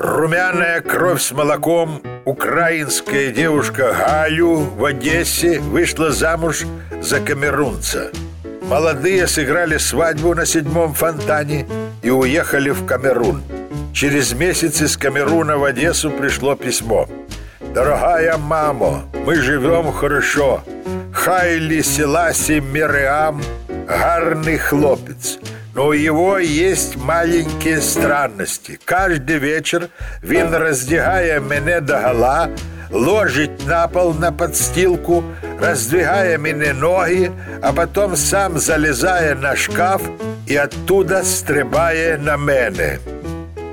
Румяная кровь с молоком. Украинская девушка Галю в Одессе вышла замуж за камерунца. Молодые сыграли свадьбу на седьмом фонтане и уехали в Камерун. Через месяц из Камеруна в Одессу пришло письмо. Дорогая мамо, мы живем хорошо. Хайли Селаси Мириам гарный хлопец но у его есть маленькие странности. Каждый вечер він раздягая мене до гола, ложить на пол на подстилку, раздвигая мне ноги, а потом сам залезая на шкаф и оттуда стрибая на мене.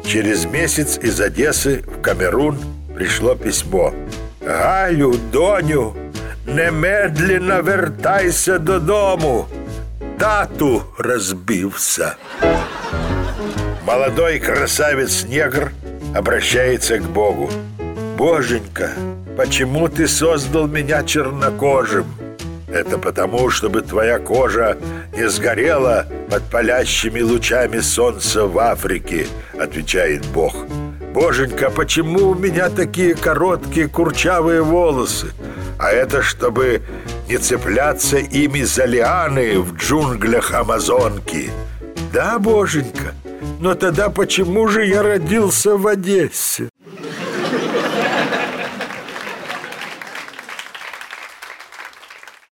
Через месяц из Одессы в Камерун пришло письмо. «Галю, доню, немедленно вертайся додому!» Тату разбился. Молодой красавец-негр обращается к Богу. «Боженька, почему ты создал меня чернокожим?» «Это потому, чтобы твоя кожа не сгорела под палящими лучами солнца в Африке», — отвечает Бог. «Боженька, почему у меня такие короткие курчавые волосы? А это чтобы не цепляться ими за лианы в джунглях Амазонки. Да, боженька, но тогда почему же я родился в Одессе?